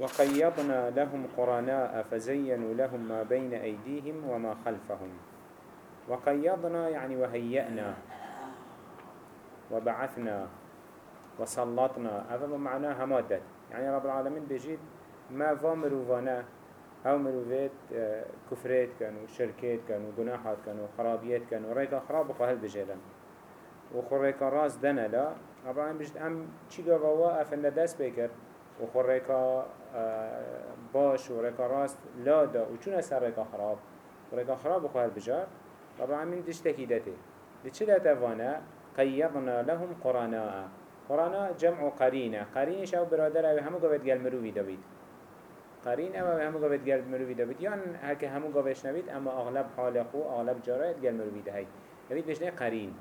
وقيضنا لهم قرناء فزينوا لهم ما بين أيديهم وما خلفهم. وقيضنا يعني وهيئنا وبعثنا وسلطنا. هذا معناه مادة يعني رب العالمين بيجيد ما فامروا فانا أو مروفيت آه، كفريت كانوا شركات كانوا جناحات كانوا خرابيات كانوا. ريكا خراب وقهل بجيلا وخريكا راس دنا لا رب العالمين بيجيد أم چيگا غوا افن دست بكر و خورکا باش و رکا راست لا دا و چون سر رکا خراب؟ و رکا خراب بخو بجار رب العالمین دش ته. دی چه دت وانا قیضنا لهم قرانا قرانا جمع قرینه. قرینش شو برادر او همو گفت گل مروی دوید قرینه او همو گفت گل مروی دوید یان هک همو گفتش نوید اما اغلب حال خو اغلب جارایت گل مروی هی. این یعنی بشنه قرین.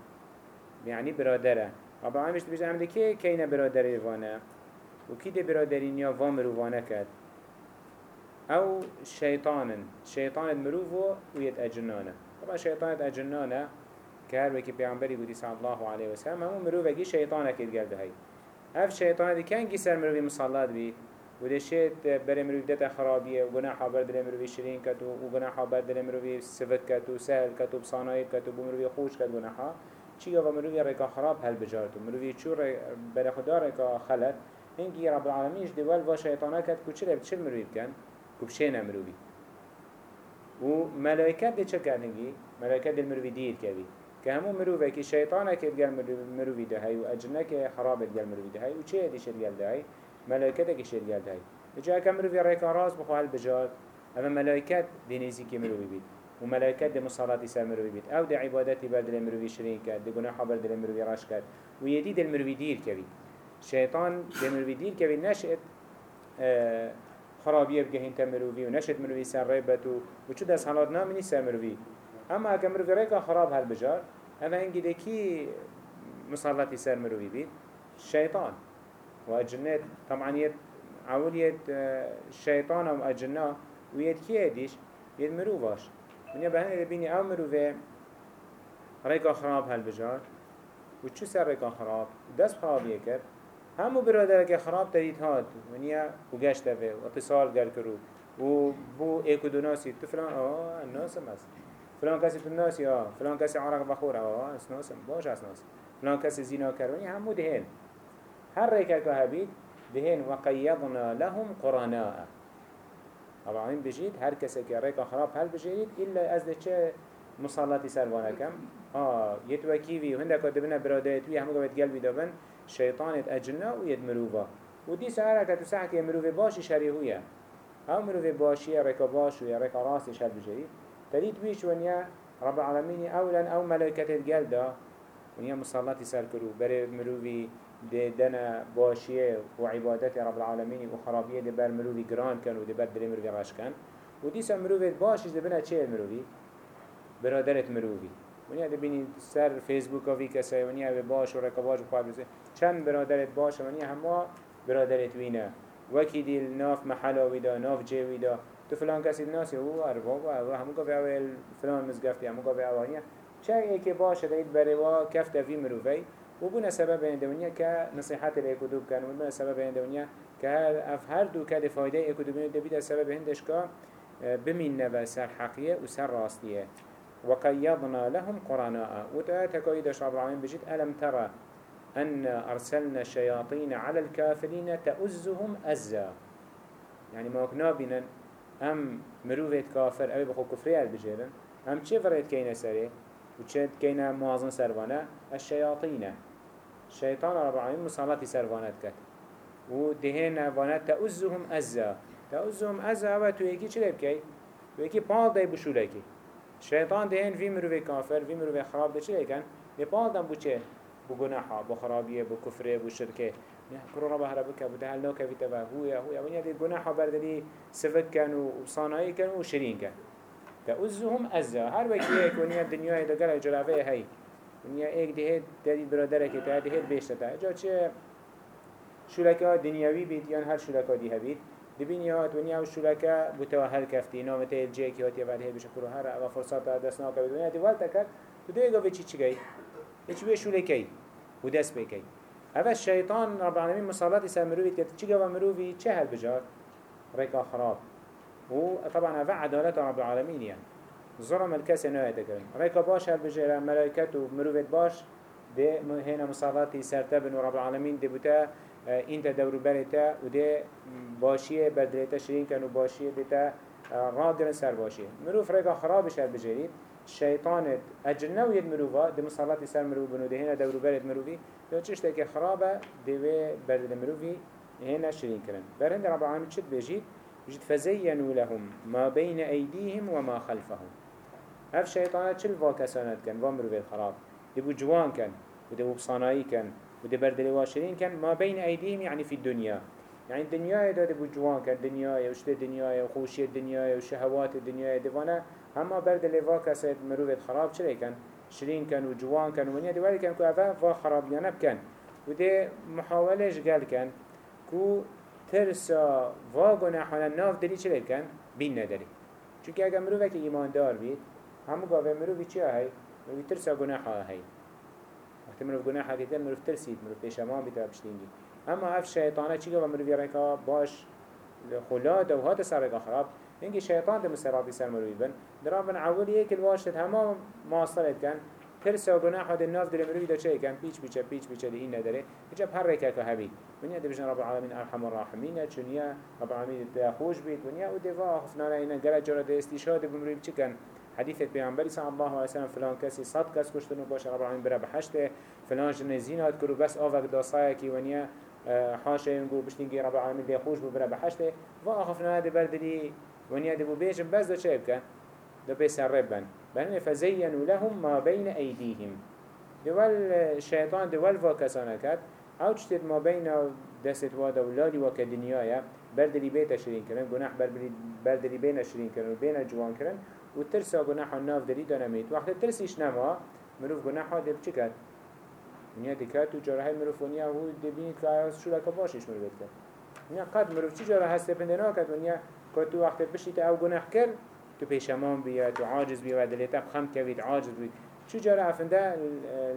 یعنی برادره. رب العالمین بشه عملی که کینه برادر وانه؟ وكي دي برادرين يا وامرو وأنا كد أو شيطانا شيطان المروفو ويت اجنانا طبعا شيطان اجنانا كهر وكي بيعنبري صلى الله عليه وسلم همو مروفة جي شيطانة كد قلب هاي اف شيطانة دي كان جي سر مروفي مصلات بي وده شيت بري مروفي دتا خرابية وقناحا برد مروفي شرين كتو وقناحا برد مروفي سفت كتو سهل كتو بصانايب كتو بمروفي خوش كت قناحا چی و مروفی رکا خراب هل بجارتو مروفی چو بر خدا رکا خلط. هنگی رب العالمینش دول و شیطانه کد کو چرا بچل مروفی بکن کو بشینه مروفی و ملائکت دی چه کرد هنگی؟ ملائکت دی مروفی دیر کردی که همو مروفه که شیطانه که گل مروفی ده هی و اجنه که خرابت گل مروفی ده و چه دی شد ده هی؟ ملائکت که شد گل ده هی جا که مروفی ریکا راست بخواه بجاد اما ملائکت دی نیزی که مروفی بید و ملائکت دی مصالات سر مروفی بید أو دی عبادتی بر دل مروفی شرین کرد دی گناحا بر دل مروفی راش کرد و یدی دل کبید شیطان دل مروفی دیر کبید نشد آه، خرابیه بگهین تا مروفی و نشد مروفی سر ریبت و چو دست حالات نامنی سر مروفی اما اگه مروفی ریکا خراب هل بجار اما هنگی ده کی مسلطی سر مروفی بید؟ شیطان. و اجنات طبعا يد عول يد شيطان أو اجنا ويد كي اديش يد مروفاش من يبهن بيني أو مروفه ريكا خراب هالبجار وچو سر ريكا خراب؟ دست خراب يكر همو برادرك خراب تريد هاد ونيا وگشت به واتصال گر کرو و بو ايكو دو ناسي تو فلان آه الناس مس فلان کسی تو ناسی آه فلان کسی عرق بخور آه اسناسم باش اسناس فلان کسی زنا کرونی همو دهن هر ريكا كهبيد دهن وقيضنا لهم قرناء طبعا بجيد هر کسی که ريكا خراب هل بجيد إلا از ده چه مصالاتي سروانه کم آه يتوكيوي وهنده كاتبنا برادرتوي همو قوات قلبي دابن شيطانت أجنا ويد مروفا ودي سعره كتو ساعة مروفي باشي شريهوية أو مروفي باشي ريكا باش ويا ريكا راسي شر بجيد تريد بيش ونيا رب العالمين اولا أو ملائكة دا ونيا مصالاتي سركرو بري مروفي دي دنا باشيه وعبادتي رب العالمين وخرابيه دي بر مروفي جران كان ودي بر دلي مروفي غاش كان ودي سا مروفي باشش دي بنا چه مروفي برادرت مروفي ونیا دبینی سر فیسبوک وی کسی ونیا به باش و رکاباش بخواد بزن. چند برادرت باشه؟ ونیا همه برادرت وینه. وکی دیل ناف محلا ویدا ناف جی ویدا. تو فلان کسی ناسی؟ أو ارباب و همو گفت اول فلان مزگفتی همو گفت اوانیا چه ایکی باشه دید بره و کفت وی. مروفی و بنا سبب این دنیا که نصیحت الاکدوب کن. و بنا سبب این دنیا که اف هر دو که فایده اکدوبین دبید سبب هندش که بمین نوه سر حقیه و سر راستیه. وقيضنا لهم قرناء. وتأتك إذا رب العالمين بجد ألم ترى أن أرسلنا الشياطين على الكافرين تأزهم أزا؟ يعني ما بنا أم مروفيت كافر أبي بخو كفرية البجيرن أم چه فريد كينا سري؟ وچه كينا موازن سروانا؟ الشياطين. الشيطان رب العالمين مصالات سروانات كت. ودهين وأنا تأزهم أزا. تأزهم أزا و تو يكي چه لبكي؟ تو يكي پال داي بشو لكي شیطان دهن وی مروی کافر وی مروی خراب ده چه کن ده پال دم بو چه؟ بو گناحا بو خرابیه بو کفره بو شرکه. نه کرو رب هرب که بو نوکه وی تبا هویا هویا ونیا ده گناحا بردلی سفک کن و صانعی کن و شرین کن. تأزهم أزا هر ونیا دنیای دگر جلوه هی. ونیا ایک ده دادی برادره که تا ده بیشتر تا. جا چه؟ شولکه دنیاوی بید یا هر شولکه دی هبید دبینی هات ونیا و شولکه بوتا هل کفتی نام تیل جه کی هاتی ولی بشه کرو هر اوا فرصت دست ناکه دنیا دی والتا کرد و دوی گفت چی چی گی؟ چی به شولکی و دست بکی اول شیطان رب العالمین مصالات سر مروی کرد چی گفت؟ مروی چه هل بجار ريكا خراب. وطبعا هذا عدالة رب العالمين يعني ظلم الكاس نهاية كرن ريكا باش هل بجيرا ملائكة ومروفت باش. دي هنا مصالاتي سرتبن ورب العالمين دي بتا انت دورو بريتا ودي باشيه بدريتا شرين كانوا باشيه ديتا راقرن سر باشيه مروف ريكا خرابش هل بجيريد شيطانت اجلنا ويد مروفا دي مصالاتي سر مروف بنو دي هنا دورو بريت مروفي لو تشتكي خرابة دي برد مروفي هنا شرين كرن برهند رب العالمين شد بيجيد بيجيد فزينوا لهم ما بين أيديهم وما خلفهم. هف شيطانات شل فا كسانات كان وامرو في الخراب دبو جوان كان ودبو بصانائي كان ودي بردل واشرين كان ما بين أيديهم يعني في الدنيا. يعني الدنيا ده دبو جوان كان دنيا وشت الدنيا وخوشي الدنيا وشهوات الدنيا دفانا هما بردل فا كسات مرو في الخراب شلي كان؟ شرين كان وجوان كان ونيا دوالي كان كو أفا فا خراب ينب كان ودي محاولش قال كان؟ كو ترسا و گناحانا ناف دلی چه کن؟ بین نداری چونکه اگر مروفه که ایمان دار بید همو گاوه مروفی چی هی؟ مروفی ترسا گناحا هی مروف گناحا که مروف ترسید مروف پیشمان بید و بشتینگی اما اف شیطانه چی گاوه مروفی رکا باش خلاد و هات سر رکا خراب. اینکه شیطان ده مسرابی سر مروفی بن. درابن عولی یک الواشت همه ماصلت کن ترس و گناه حد الناف دل مروی دا چه کن پیچ پیچه پیچ پیچه ده این نداره. هجاب هر ریکه که هبید ونیا ده بجن رب العالمین ارحم الراحمینه چونیا رب العالمین ده خوش بید. ونیا و دفاع خفنا اینا گره جرا ده استشهاد بمروی چه کن حديث پیامبری صلی الله علیه و سلم فلان کسی صد کس کشتن و باشه رب العالمین بره بحشته فلان جن زینات کرو بس آوک داسایه کی ونیا حاشه ينقول بشتنجي رب العالمين دي خوش ببرا بحشته وآخفنا هذا بردلي ونيا دبو بيجن بس ده شايب كان ده بيسر ربن بل فزينوا لهم ما بين أيديهم دول الشيطان دول فاكسانا كات أو تشتد ما بين دست وادا ولادي وكا دنيايا بردلي بيتا شرين كرن گناح بردلي بين شرين كرن وبين جوان و ترسا گناحا ناف دلی دانمید وقت ترسیش نما. مروف گناحا دب چی کرد؟ نیا دکات و جراحه مروف و نیا هو دبینید که آیاز شولا که باشیش مروف کرد نیا قد مروف چی جاره هسته پنده ناکد و نیا که تو وقت بشید تا او گناح کرد تو پیشمان بیا تو عاجز بیا و دلیتا بخم کوید عاجز بید. چی جاره افنده؟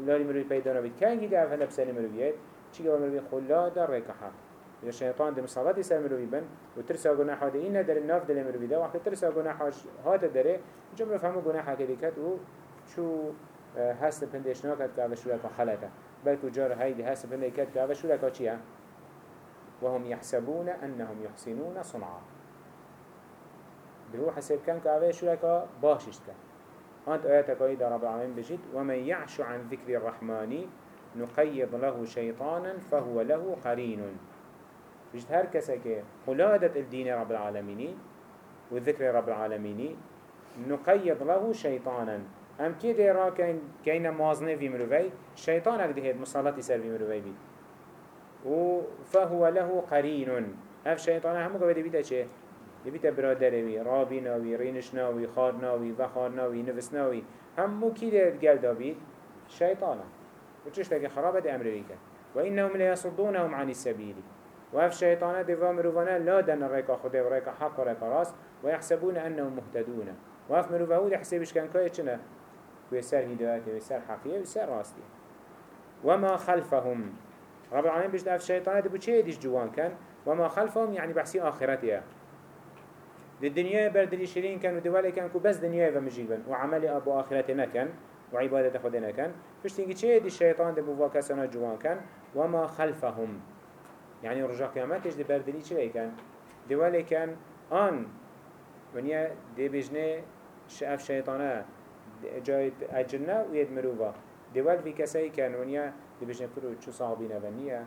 لاری مروف پیدا نبید. که انگی ده افنده بسلی مرویید چی گوه مروی خلا در ریکه حق یا شیطان ده مصابتی سر مروی بن و ترسا گناح هاده این نداره ناف دل مروی ده. وقتی ترسا گناح هاده داره اینجا مروف همو گناح حقی دیکت و چو هست پندش ناکد که اوشو لکا خلطه. بلکو جار هایدی هست پنده کد که اوشو لکا چیه؟ وهم يحسبون أنهم يحسنون صنعا. دهو حسب كان كأوه شو لك باششت كان أنت آياتك أيضا رب العالمين بجد ومن يعش عن ذكر الرحمن نقيض له شيطانا فهو له قرين بجد هر كسك قلادة الدين رب العالمين وذكر رب العالمين نقيض له شيطانا ام كده را كين كين مازنه في مروي شيطان اكده مصالات يسر في مروي بي فهو له قرين اف شيطان همو قبل بيتا چه؟ يبيتا برادروي رابي ناوي رينش ناوي خار ناوي وخار ناوي نفس ناوي همو كي ده قال دابيد شيطانا وچش تاكي خرابة أمريكا وإنهم ليصدونهم عن السبيل وهف شيطانا دفا مروفانا لا دن ريكا خده وريكا حق وريكا راس ويحسبون أنهم مهتدون. وهف مروفاهو يحسبش كان كاية چنا ويسار هداية ويسار حقية ويسار راستي وما خلفهم. رب العالمين بجد أف شيطانا دبو چه يديش جوان كان وما خلفهم يعني بحسي آخرتها الدنيا بردلي شرين كان ودوالي كان كو بس دنيا ومجيبا وعمل أبو آخرتنا كان وعبادة خدنا كان فش تنجي چه دي الشيطان دي سنة جوان كان وما خلفهم. يعني رجع قيامتش دي بردلي چه كان دوالي كان آن ونيا دي بجنه شاف شيطانا جايت أجلنا ويد مروفا دوال في كسي كان ونيا دي بجنه كرو چو صاحبين ونيا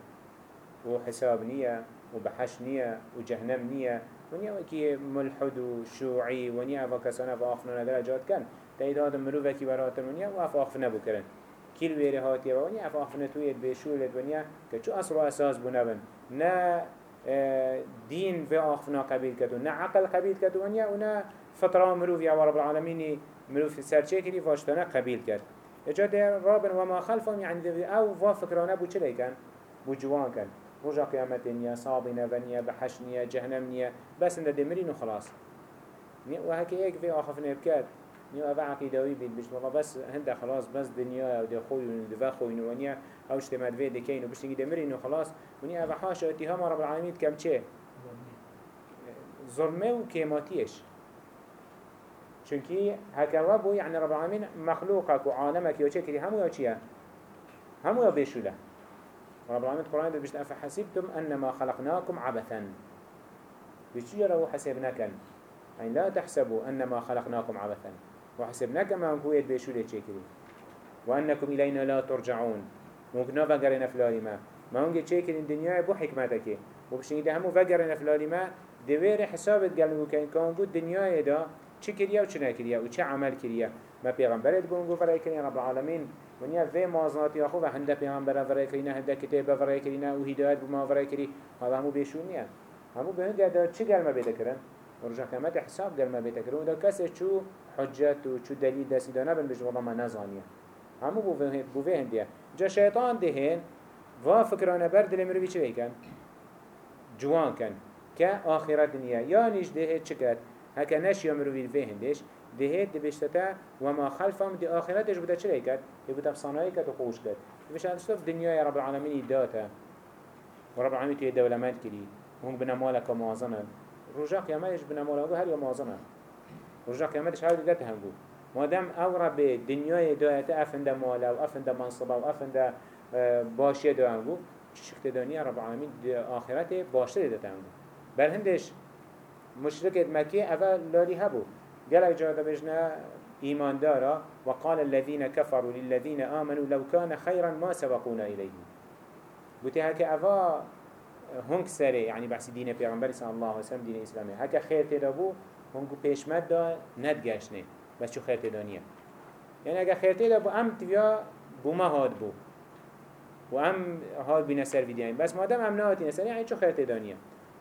وحساب نية وبحش نية وجهنم نية ونیا وکی ملحد و شوعی ونیا و کسانه و آخفنا درجات کن تاید آدم مروفه کی براتن ونیا و اف آخفنه بکرن. کل ویره هاتیه و ونیا اف بشولد ونیا که چو اصل و أساس بنابن نه آه، دين في آخفنا قبيل كتو نا عقل قبيل كتو ونيا ونا فطرة مروف يا رب العالمين مروف سرچه فاشتنا قبيل كت اجاد رابن وما خلفهم يعني أو وافكرانا بو چلي كان بو جوان كان رجا قيامت نيا صابنا ونيا بحش نيا جهنم نيا بس انده دمرين وخلاص وهكي ايك في آخفنا بكات نيو أبا عقيدوي بيت بيش والله بس هنده خلاص بس دنيا ودي خوي وندفا خوي ونيا أو اجتماد في دكين وبش تنجي دمرين وخلاص ونيا أبا حاشا اتهام رب العالمين كم چه ظلمه و كيماتيش چونكي هكذا بو يعني رب العالمين مخلوقك وعالمك يو چه كري همو يو چيه همو بيشوله رب العالمين القرآن بيشت أفحسبتم أنما خلقناكم عبثا. بيشي لو حسبناكن يعني لا تحسبوا أنما خلقناكم عبثا. وحسبناك ما هو يد بيشوله چه كري وأنكم إلينا لا ترجعون. ممكن نفا قرنا فلالي ما. ما هنگه چه كرين دنيا بو حكمتك. وبشنگه ده همو فقرنا فلالي ما دویر حسابت گلو کن کان بود دنیای دا چه کریه و چه نکریه و چه عمل کریه ما پیغمبرت بون گو فرای کنی رب العالمین. ونیا في مازناتی آخو و هنده پیغمبر فرای کنی هنده کتاب فرای کنی و هدایت بما فرای کنی هذا همو بیشونیه همو به هنده چه گلمه بیده کرن؟ ورجع قیامت حساب گلمه بیده کرن و دا کسی چو حجت و چو دلیل دستی دانه بن بجو ما نزانیه همو بو به هندیه جا شیطان دهین و فکرانه بر دل مروی چه بیکن جوان کن که آخرت دنیا یا نیش دهید چکت هکا نش یا مروی الوی هندش دهید دبشتتا و ما خلفهم دی آخرتش بوده چرا کرد؟ دی بوده بصانایی کرد و خوش کرد بشه هندشتف دنیای رب العالمین داتا. و رب العالمین توی دولمت کری هم بنا مالک موازنه رجا قیامتش بنا مالک هر یا موازنه رجا قیامتش هر دیگه هنگو مادام أو رب دنیای دایت افند ماله و افند منصبه و افند باشی دو هنگو شخت دنیا رب العالمین آخرت باشتر داتا هنگو بل هندش مشركة مكي أفا لالي هبو قال جاء بجنا إيمان دارا وقال الذين كفروا للذين آمنوا لو كان خيرا ما سبقونا إليه بوتي هكا أفا هنگ سری، یعنی بحث دین پیامبر صلی الله علیه و سلم دین اسلامی. هک خیر تدا بو هنگو پیشمت دا ندگشنه بس چو خیر دنیا. یعنی اگر خیر تدا بو ام تویا بو ما هاد بو. و ام هاد بینه سر ویدیانی بس مادم ام نهاتینه نسری، یعنی چو خیر دنیا؟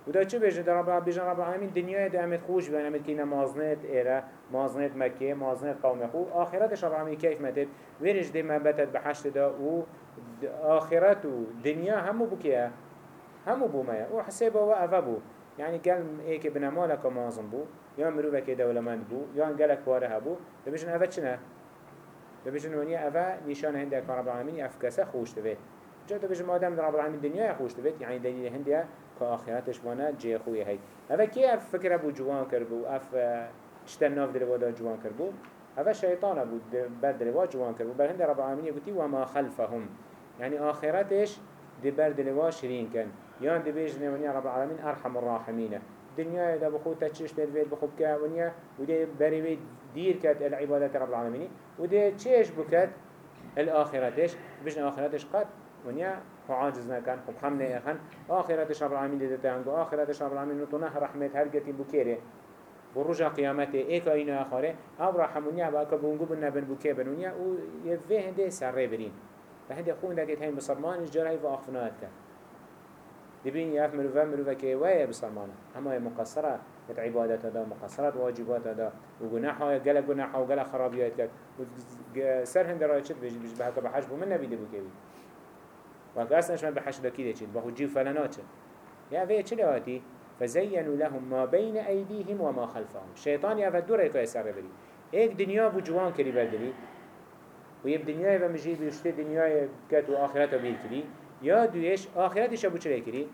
و دا چه بجن در رب بجن رب العالمین دنیای دا امت خوش و امت که مازنت ایرا مازنت مکه مازنت قوم خو. آخرتش رب العالمین کیف مدد؟ ورش دی مبتت بحشت دا او آخرت و دنیا همو بکیه همو بو ما و حسابه و افبو يعني قال ايك بنا مالك مازن بو. يا مروبك دولمند بو. يا قالك باره بو. بيجن افا چنه؟ بيجن ونيا افا نشان هندك رب العالمين افكسه خوش تبه جا بيجن ما دام رب العالمين دنيا خوش تبه يعني دليل هنديه که آخرتش وانه جه خوی هید اوه کی اف فکر ابو جوان کر بو؟ اف اشتر ناف دل وادا جوان کر بو؟ اوه شیطان بود بر دل وادا جوان کر بو. بر هند رب العالمین گوتی وما خلفهم. يعني آخرتش دي شرين كان يان دي بيج نيوانيا رب العالمين أرحم الراحمين. الدنيا دا بخو تشيش تدفيد بخو بكا ونيا ودي بريوي دير كات العبادات رب العالمين. ودي تشيش بكات الآخرتش بجن آخرتش قد ونيا خو عاجز نکن خو خم نیخن آخرتش رب العالمین دیده تنگو آخرتش رب العالمین نتونه رحمت هر گتی بکیره بروجا قیامت ایک اینو آخره أو رحمونیا با که بونگو بن بنونیا أو یه وه هنده سر و هنده خون دکت هین بسرمان اججار هی و آخفنات کن دبين ياف مروفا مروفا كي ويا بسرمانه اما مقصرة. عبادات هذا مقصرات واجبات هذا وجناحه جل جناحه وجل خرابيات كات سر هند رايشت بيج بيج بحكي بحجبه من نبي دبوكيوي وقت أصلاش من بحشد كده چید بخو جيو فلنات يا في چلي هاتي فزينوا لهم ما بين أيديهم وما خلفهم. الشيطان يا دوره يكو يسر بري ايك دنيا بو جوان كري بردري ويب دنيا بمجي بيشتي دنيا كات وآخرته بيكري يا دويش آخرتش ابو چلي كري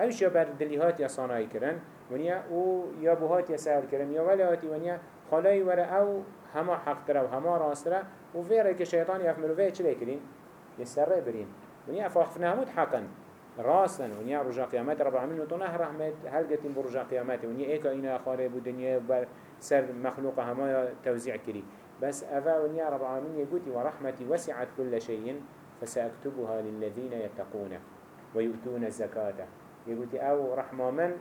اوش يا بردلي هات يا صانعي كرن ونيا أو يا بو هات يا سهل كرن يا ولا هاتي ونيا خلاي ورا أو هما حق ترى وهما راس ترى وفيرا كشيطان يفملوا فيه چلي كرين يسر برين ونيا فاخفنا همود حقا. راسا ونيا رجا قيامات رب العالمين وطنه رحمت. هل قتين برجا قيامات ونيا ايكا اينا خارب ودنيا سر مخلوق هما توزيع كري بس أفا ونيا رب العالمين يقولي ورحمتي وسعت كل شيء فسأكتبها للذين يتقون ويؤتون الزكاة. يقولي أو رحمة من؟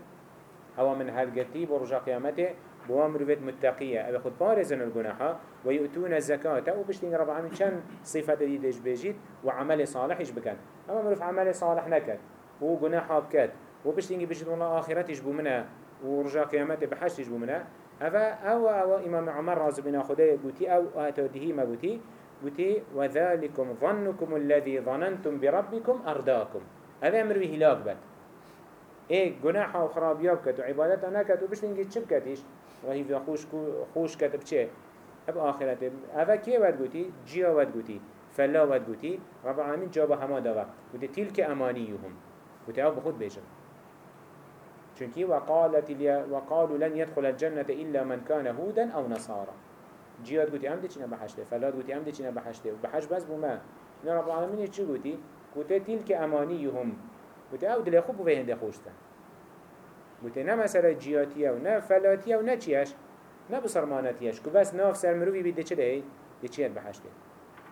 أو من هل قتي برجا قيامته بوامر بيت متقية. أبي خد بارزن الجناحة ويؤتون الزكاة. وبشتين رب العالمين كان صفة ديدش بيجيت وعمل صالح إيش بكن أما مروف عمل صالح نكت وجناحة بكت. وبشتين بيجيت والله آخرتش بمنا ورجع قيامته بحشتش بمنا أفا أو أو إمام عمر رازو بنا خدای قوتي أو أتوده ما قوتي قوتي وذلكم ظنكم الذي ظننتم بربكم أرداكم. هذا أمر هلاك بك إيه جناحة وخرابيات كت وعبادته نكت وبشتين جيت شبكتيش وهي في خوش خوش كتب چه أب آخرته اوه كي ود گوتي جيا ود گوتي فلا ود گوتي رب العالمين جابا هما دوا گوتي تلك أمانيهم. گوتي أو بخود بيجن چونكي وقالت وقالوا لن يدخل الجنة إلا من كان هودا أو نصارى. جياد قلتي أمدي چنا بحشته فلاد قلتي أمدي چنا بحشته وبحش بس بما إن رب العالمين چي قلتي قلتي تلك أمانيهم قلتي أو دل خوب وفي هنده خوشتا. قلتي نا مسألة جياتية ونا فلاتية ونا چيش نا بصرمانتيش كو بس ناف سر مروفي بيده چه ده دي چيات بحشته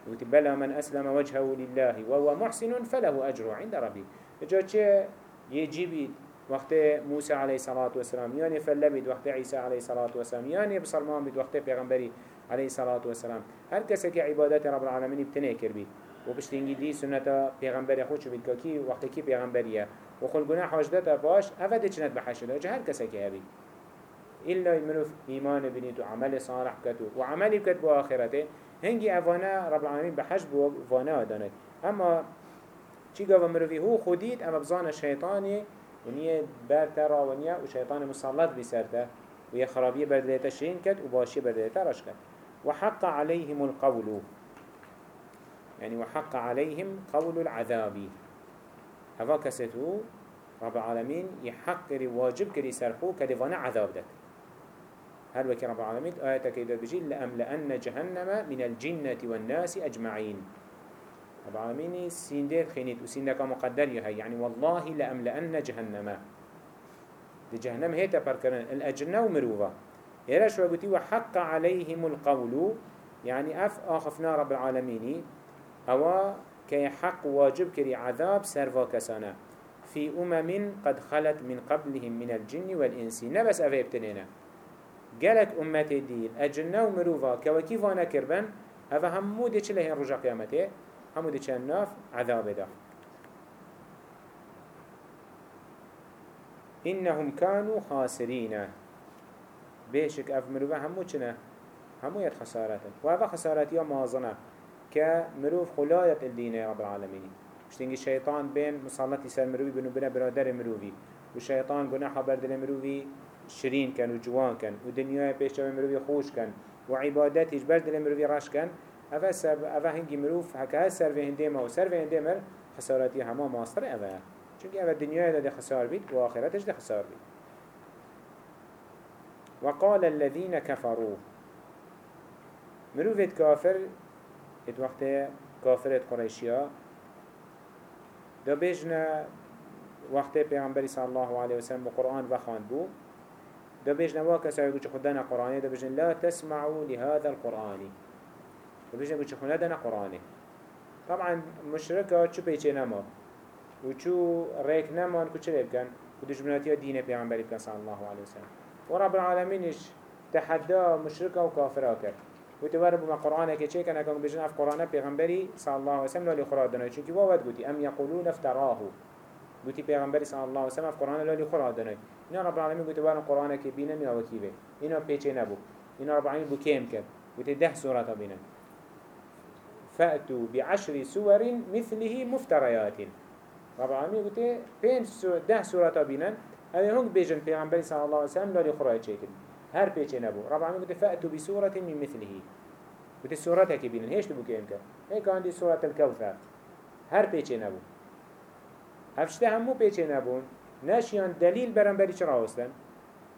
قلتي بلا من أسلم وجهه لله وهو محسن فله أجر عند ربي جا چه؟ يجيبي وقت موسى عليه الصلاة والسلام. يعني فلبيد وقت عيسى عليه الصلاة والسلام. يعني بصرمان بيد وقت پیغمبري عليه الصلاة والسلام. هر کسی که عبادت رب العالمين بتنه کربید و پشتینگی دی سنت پیغمبر خودش بید که کی وقت کی پیغمبریه و خل گناه حاجدت باش اوه چنت بحشده جه هر کسی که إلا يمنوف إيمان بنيت وعمل صالح كتو وعمل كتب آخرته. هنجي أفانا رب العالمين بحجب وفانا دانت أما چی گاو مروی؟ هو خودید اما بزان الشيطاني ونية برترا ونية وشيطان مسلط بسرته ويا خرابية بردلتا شين كت وباشية بردلتا رش كت وحق عليهم القول. يعني وحق عليهم قول العذاب. هذا كسيتو رب العالمين يحق واجب كري سرخو كدفانا عذاب دك. هل وكي رب العالمين آياتك إذا بجي لأملأن جهنم من الجنة والناس أجمعين. رب العالمين سيندير خينيت وسيندك مقدر يهي. يعني والله لأملأن جهنم. دي جهنم هي تبركرن الأجنة ومروفا هنا شو قلتي وحق عليهم القول. يعني أف آخفنا رب العالمين. هو كي حق واجب كري عذاب سرفا كسانا. في أمم قد خلت من قبلهم من الجن والإنس. نبس أفا ابتنينا قالك أمتي دي الأجنة ومروفا. كوكيف وأنا كربن؟ أفا همو دي چلهين رجا قيامته. همو دي چند ناف عذاب ده. إنهم كانوا خاسرين. بيشك أف مروفا همو چنه؟ همو يد خسارتا وهذا خسارتي مازنة. كمروف خلاية الدين يا رب العالمين. مشتنجي الشيطان بين مصالتي سر مروفي بنو بنا برادر مروفي. والشيطان قناحة بردل مروفي شرين كان وجوان كان ودنيا بيش مروفي خوش كان وعبادتي بردل مروفي راش كان أفا سر أفا هنجي مروف هكا سر في هنديما وسر في هنديمر خسارتي هما ماستر أفا چونك أفا الدنيا ده خسار بيت وآخرتش ده خسار بيت وقال الذين كفروا. مروفت كافر ات وقت كافرت قريشيا دا بيجنا وقت پیغمبری صلى الله عليه وسلم بقرآن وخاند بو. دا بيجنا واكا سيقول خدنا قرآن دا بيجنا لا تسمعوا لهذا القرآن. دا بيجنا قول خدنا قرآن طبعا مشركة شو بيجي نما وشو ريك نما چلي بكن ودجمناتيا دين پیغمبری بكن صلى الله عليه وسلم ورب العالمين تحدى مشركة وكافرة كر وتوار بما قرآن كي كان كان بيجن اف قرآن پیغمبري صلى الله عليه وسلم لولي خراد دنا چونكي واد قوتي ام يقولون افتراه قوتي پیغمبري صلى الله عليه وسلم اف قرآن لولي خراد دنا إن رب العالمين قوتي وار قرآن كي بينا من وكيبه إنا بيچه نبو إن رب العالمين بو كيم كر قوتي ده سورة بينا فأتوا بعشر سور مثله مفتريات رب العالمين قوتي بين ده سورة بينا هذا هنگ بيجن پیغمبر صلى الله عليه وسلم لالي خرای چیکن هر پیچه نبو رب العالمين قلت فأتوا بسورة من مثله. قلت السورة هكي بينن هيش تبو كيمكا هيك عندي سورة الكوثر. هر پیچه نبو هفشته همو پیچه نبون ناشيان دليل برنبري چرا راوستن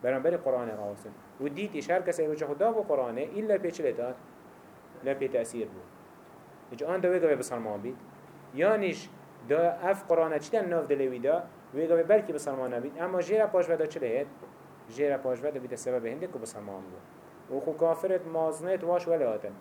برنبري قرآن راوستن وديت إشار كسي وجه خدا بو قرآن إلا پیچه لتات لا بي تأثير بو إجا آن دوه قوي بسلمان بيت يانش دا اف قرآن چتن ناف دلوي دا؟ ویگا به بلکی بسلمان نبید اما جیرا پاش ودا چه لهید جیرا پاش ودا بیت سبب هنده که بسلمان بود و خو کافرت مازنت واش ولی آتن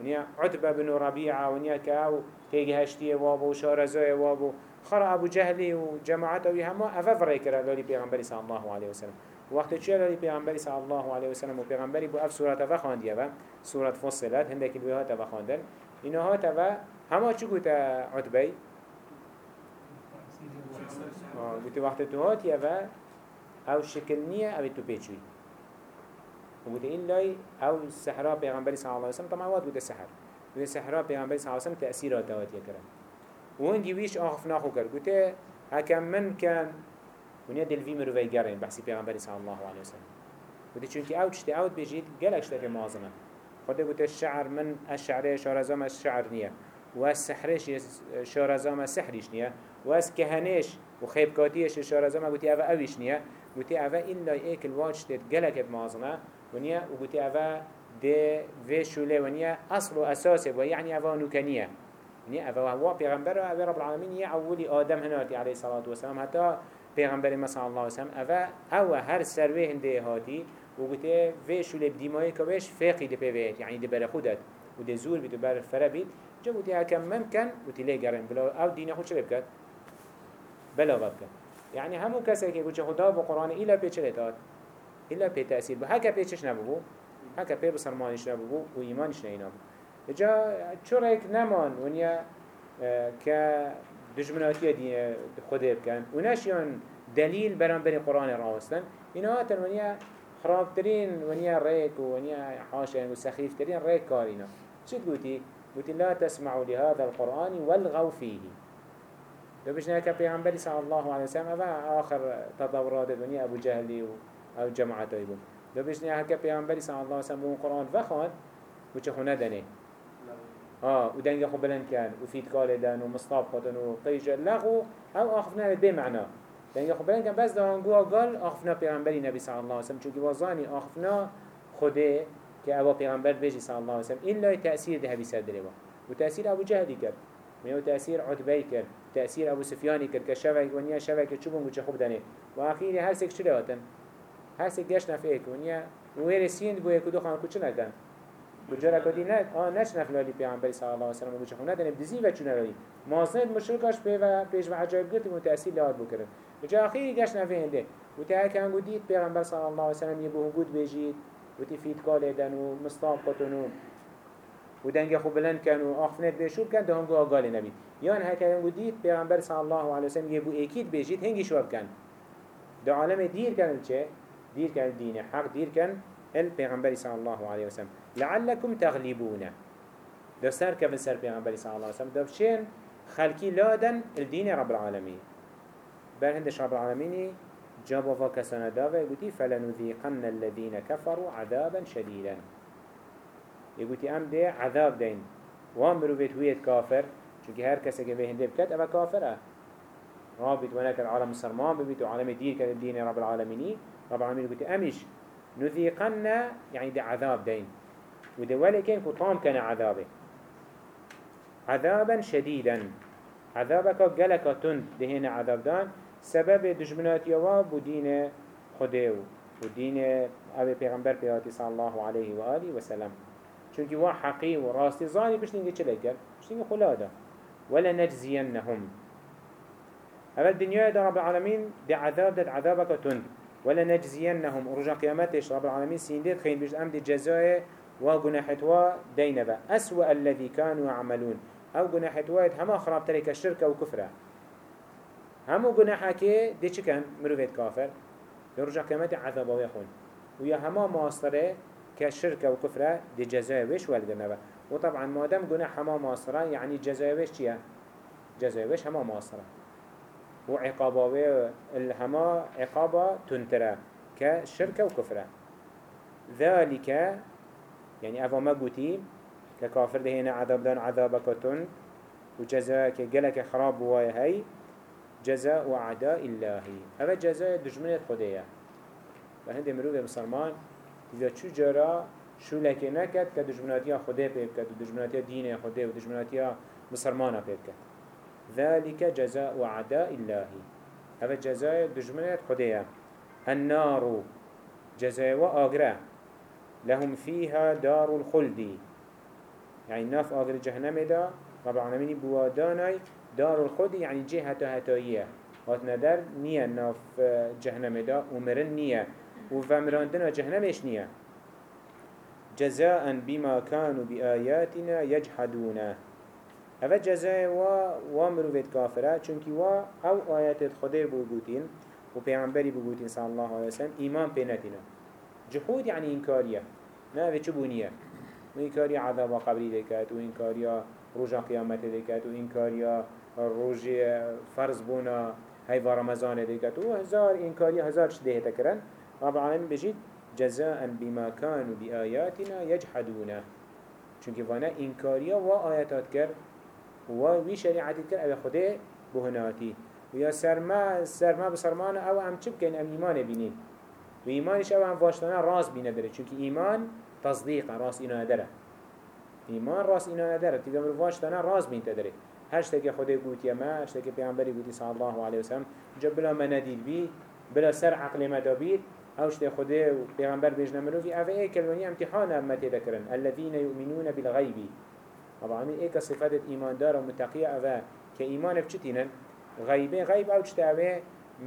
ونیا عتبه بن ربیعه ونیا که او تیگه هشتی وابو و شارزای وابو خرا ابو جهلی و جماعت وی همه افف رای کرد لالی پیغمبری صلی الله علیه وسلم وقت چه لالی پیغمبری صلی الله علیه وسلم و پیغمبری بو اف سورت افا خواندیه و سورت فصلت هنده که بیها تفا خواندن اینها تفا همه چی گوتا عتبه گوتی وقت تو اوه أو شکل نیه أو تو وقتی این لای أو سحرا پیغمبری صلی اللہ علیہ وسلم طبعا وقت بوده سحر وقتی سحرا پیغمبری صلی اللہ علیہ وسلم تأثیرات دواتیه کرن و هنگی ویش آخف ناخو کرد گوتی هکم من کن ونیا دلوی مروی گرین بحثی پیغمبری صلی اللہ علیہ وسلم. گوتی چونکی أو چشتی اوت بجید گلک شتاک مازنه خود گوتی الشعر من الشعره شارزام الشعر نیه و السحرش شارزام سحریش نیه و از کهنش و خیب کاتیش اشاره زمان گوتی اوه اویش نیه قوتي اوه إلا ايك الواج تيت قلق بمازنه ونيا وقوتي اوه ده في شوله ونيا أصل وأساسه ويعني اوه نوكانيه نيا اوه هو پیغمبر اوه رب العالمين يا أولي آدم هناتي عليه الصلاة والسلام حتى پیغمبر مثلا الله وسلم اوه اوه هر سروه هنده هاتی و گوته في شوله بدیمایی که وش فقی ده پیوید یعنی ده بر خودت. و ده زور بید و بر فره بید جا گوته هکم ممکن گوته لی گرن بلا أو دین خود چه؟ بلا بکد يعني همو کسی که گوچه خدا با قرآن ایلا پی چه داد؟ ایلا پی تأثیر بو هکا پی چش نبو هکا پی بسرمانش نبو و ایمانش نینا بو جا چورک نمان ونیا آه، که دجمناتی دین خدا بکن و نشیان دلیل بری قرآن راوستن اینا هاتن ونیا خرابترين ونيا ريك ونيا حاشا وسخيفترين ريك كارينا شو تقولي؟ قلت لا تسمعوا لهذا القرآن والغوا فيه لو بيجنا كبيغمبري صلى الله عليه وسلم هذا آخر تطورات الدنيا أبو جهلي أو جماعة يقول لو بيجنا كبيغمبري صلى الله عليه وسلم القرآن فخان وش خنا دني آه خبلن كان وفيت قال دان ومصطاب قطن وقيج لغو أو أخفنا بمعنى دنگه خب برن کن بس دانگو قال آخفنا پیغمبری نبی صلی الله علیه وسلم. چونکه وزانی آخفنا خوده که ابا پیغمبر بيجي صلی الله علیه وسلم. إلا تأثیر ده بی دلوا و تأثیر ابو جهلی کرد. و تأثیر عتبی کرد. تأثیر ابو سفیانی کرد که شوک ونیا شوک چوبون گوچه خوب دنه و آخری هر سک چلی هاتن هر سک گشت نفعه ونیا ویر سیند بو یکو دو خان کچه نکن بجرا کدی نه آه نش نفلالی پیامبری صلی الله و سلم و بچه ندن بدزی و چونه لالی مازند مشرکاش به و پیش و عجایب گرت و تأثیر لاد بکرد بجا آخری گشت نفهنده و تا کن گودید پیغمبر صلی الله و سلم یه بهو گود بجید. و تی فیت کاله دن و قطنو و دنگ خوب بلند کن و آخفنت بشور کن ده هنگو آگال نبید. یان هکه گودید پیغمبر صلی الله علیه و سلم یه بو اکید بجید هنگی شواب کن. ده عالم دیر کن چه؟ دیر کن دین حق دیر کن البيغمبر صلى الله عليه وسلم لعلكم تغلبون. ده سر كفن سر بيغمبر صلى الله عليه وسلم ده بشين خلقي لادن الدين رب العالمين بل هندش رب العالمين جابوا فاكسنا داوه يقولي فلنذيقن الذين كفروا عذابا شديدا يقولي ام ده عذاب دين وامرو بيت ويت كافر چونكي هر كسي که به هنده بكت اوه كافره رابط ونك العالم السرمان ببيت وعالم دين كان الدين رب العالمين رب العالمين يقولي امش نذيقن يعني ده عذاب دين وده ولكن كطام كان عذابه. عذابا شديدا عذابك قلك تند دهنا عذاب دان سبب دجمنات يواب ودين خديو ودين أبي پیغمبر پیغاتي صلى الله عليه وآله وسلم چونك وا حقي وراستي ظاني بش نيجي چلك قال بش ولا نجزينهم أما الدنيا دا رب العالمين دي عذاب داد عذابك تند. ولا نجزينهم رجع قيامتش رب العالمين سينديد خين بيجد أمد جزاء وقناحتوا دينبا. أسوأ الذي كانوا يعملون. أو قناحتوا هما خراب تريك الشركة وكفرة همو قناحكي دي كان مروفيت كافر. رجع قيامت عذاب ويخون ويا هما ماصره كشركة وكفرة دي جزاء ويش والقنبا وطبعا ما دام قناح هما ماصره يعني جزاء ويش چيه جزاء ويش هما ماصره وعقابه الهما عقابة تنترى كشركة وكفرة ذلك يعني أفا ما قوتي ككافر دهينا عذاب دان عذابك تن وجزاء كجلك خراب وهي هاي جزاء وعداء الله هذا جزاء دجمنة خدية فهند مروف مسلمان إذا شو شو لك نكت كدجمناتيا خدية بيبكت ودجمناتيا دين خدية ودجمناتيا مسلمانة بيبكت ذلك جزاء عداء الله. هذا جزاء دجمنات خديا النار جزاء وآقرة لهم فيها دار الخلد. يعني ناف آقر جهنم دا رب العالمين بواداني دار الخلد يعني جهة هتائية هاتنا در نية ناف جهنم دا ومرن نية وفمراندنا جهنمش نية جزاء بما كانوا بآياتنا يجحدونه هذا جزاء و و مروفت كافرة چونكي و أو آيات خده بوجودين و پیغمبری بوجودين صلى الله عليه وسلم إيمان بيناتنا جحود يعني إنكارية. نه في چبونية و إنكارية عذاب قبري دكات و إنكارية رجا قيامت دكات و إنكارية روج فرض بونا هاي رمضان دكات و هزار إنكارية هزار شده تكرن رب العالمين بجيد جزاء بما كانوا بآياتنا يجحدونه چونكي وأنا إنكارية و آياتات كر و وی شریعتی کر أو خوده بهناتی. ويا سرما سرما بسرمانه أو هم چه بكين ام ايمان بينين و ايمانش أو هم واشتنا راس بينه داره چونك ايمان تصديق راس اينا داره. ايمان راس اينا داره. تيجا مرو واشتنا راس بين داره. هشتك خده قوت يما هشتك پیغمبری قوتي صلى الله عليه وسلم جب بلا ما نديد بي بلا سر عقل ما دابيد اوشت خده و پیغمبر بيجنا منو في اوه إيه كلماني امتحان امتي ذكرن الذين يؤمنون بالغيب. طبعا إيه صفات ايمان دار ومتقية اوه كايمان بچتينن غيبه غيب أو چتاوه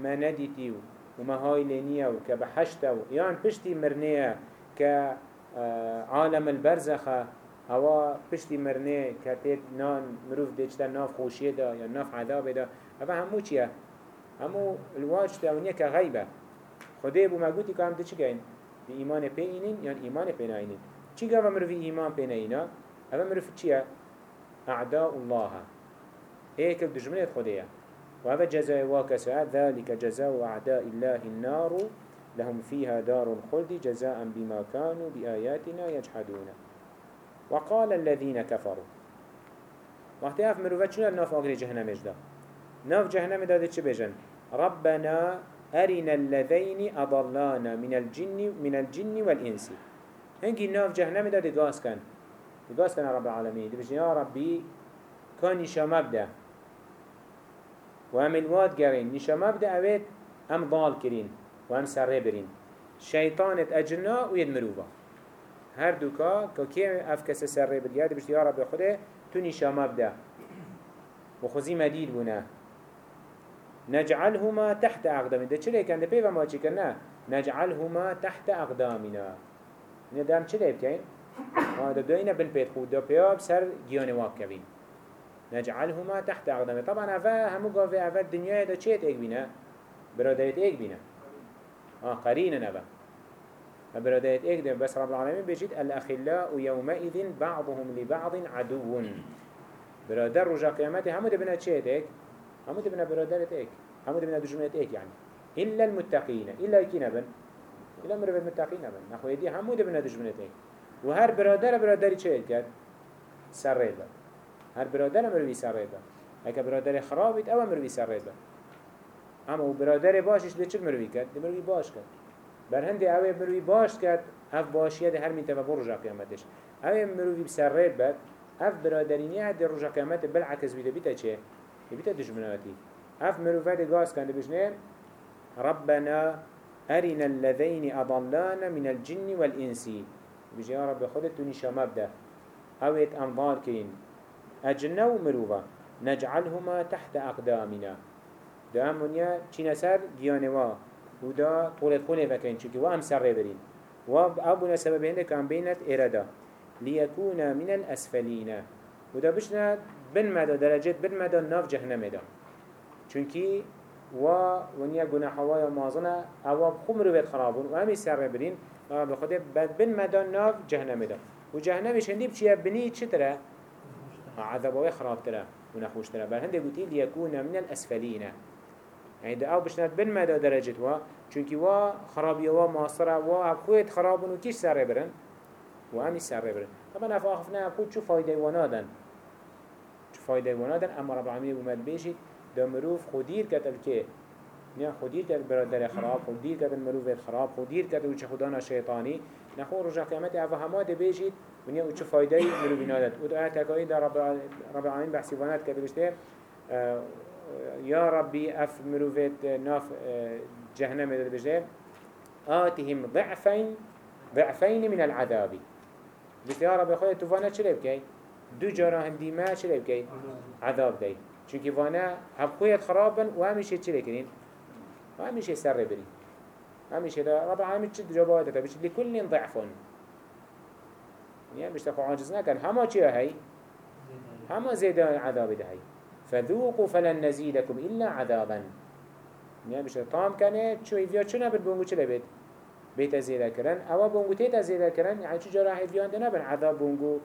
ما نديتيو وما هاي لينيو كبحشتو يان پشتي مرنيه كعالم البرزخه هوا پشتی مرنه کتید نان مروف دیچتا ناف خوشیه دا یا ناف عذاب دا اما همو چیه؟ همو الواج تاونیه که غیبه خدای بو مگوتی که هم ده چی گین؟ بی ایمان پی اینین یا ایمان پی ناینین چی گوه مروفی ایمان پی ناینا؟ اما مروف چیه؟ اعداء الله. هيك دجمنة خدية وهذا جزاء واكساء ذلك جزاء أعداء الله النار. لهم فيها دار الخلد جزاء بما كانوا بآياتنا يجحدون وقال الذين كفروا وقت اف مروفت شنو ناف آقري جهنم اجدا. ناف جهنم داده چه بجن؟ ربنا أرنا الذين أضلانا من الجن من الجن والإنس. هنگي ناف جهنم داده قاس كان قاس كان رب العالمين دي بجن يا ربي كان نشا مبدا وهم الواد قرين نشا مبدا اويت ام ضال كرين وهم سره برين شيطانت أجرنا ويد مروفا هر دوكا که اف کس سر ری بگرد بشت یا رب خوده تو نیشاما بده و خوزی مدید بونه. نجعلهما تحت أقدامنا. ده چلي كان؟ ده بيفا ما چي كنا نجعلهما تحت أقدامنا. ندام چلي بكين هذا دوينا بن بيت خود ده بياب سر جيان واق كبين نجعلهما تحت أقدامنا. طبعا أفا همو قافي أفا الدنيا ده چيت ايك بينا برادرت ايك بينا آه قرينا نفا برادات ايك ده بس رب العالمين بيجيت الأخلاء يومئذ بعضهم لبعض عدو. برادر رجا قيامته همو ده بنا تشيت ايك همو ده بنا برادرت ايك. همو ده بنا دجمنت ايك يعني. إلا المتقين. إلا كينا بن إلا مرة المتقين بن نحو يدي همو ده بنا دجمنت ايك. وهر برادر برادري تشيت كد سريد هر برادر مروي سريد هكا برادر خرابت أو مروي سريد اما برادر باشش ده چه مروي كد ده مروي باش كد بر هندی اوه مروی باش کرد اف باشیه ده هر میتوه بر رجا قیامتش اوه مروی بسر رید بد اف برادرینی هد رجا قیامت بالعکس بیده بیتا چه؟ بیتا دشمناتی اف ده گاز کنده بجنه ربنا أرنا الذين أضلانا من الجن والإنس. بيجي يا رب خدت تونيشا مبدا أويت أنظار كين. أجنة ومروفا نجعلهما تحت أقدامنا. دامونيا چينسر جيانوا ودا طولت خونه فكين چونك وام سر برين وابونا سبب هنده كان بينت إرادا ليكون من الأسفلين. ودا بشنا بن مدى درجات بن مدى ناف جهنم دا چونك و ونیا گناه هوای مازنه أو خمر بيت خرابون و همی سر برین و بخوده بن مدى ناف جهنم دا و جهنمش هندی بچیه بنی؟ عذابوی خراب تره و نخوش تره بل هنده گوتی ليكون من الأسفلين يعني ده أو بشنات بن مدى درجة وا چونكي وا خرابي وا ماصرة وا خويت خرابون وكيش سر برن وامي سر برن طبعا افا اخفنا أقول شو فايدة ونادن شو فايدة ونادن اما رب العالمين بمد بيشي ده مروف خدير كتل كي نیا خودیر کرد برادر خراب خودیر کرد مروف خراب خودیر کرد وچه خدانا شیطانی نخو رجع قیامت اوه همه ده بیشید ونیا وچه فایده مروفی نادد. و ده تکایی در رب العالمین بحثی وانات کرده بشته. يا ربي اف مروفت ناف جهنم دل بجده آتهم ضعفين ضعفين من العذاب بس يا ربي خويا تفانا چلي بكي دو جارا هندي ما چلي بكي عذاب دي چونك فانا هب خويا خرابا وهمشي چلي كرين وهمشي سر بري همشي ده رب العالمين چد جوابات بش لكل ضعف يعني مش تقو عاجزنا كان هما چيه هاي هما زيدا عذاب ده هاي فذوقوا فلن نزيدكم إلا عذابا. يعني بشه طام كانه شو يفيا شو نبر بونجو چه لبيت بيت زيادة كرن أو بونجو تيتا زيادة كرن يعني شو جرا هيفيان ده عذاب بونجو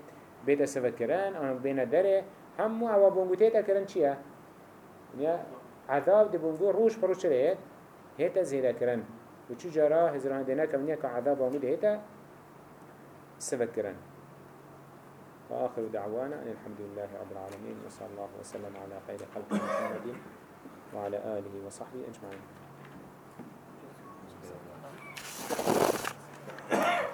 بيت سفت كران أو بين الدرة هم أو بونجوتيتا كران شيا يا عذاب دي بونجو روش بروش ليه هيتا زيدا كران وشو جرا هزران دينا كمنيا كعذاب ومود هيتا سفت كران وآخر دعوانا أن الحمد لله رب العالمين وصلى الله وسلم على خير خلق محمد وعلى آله وصحبه أجمعين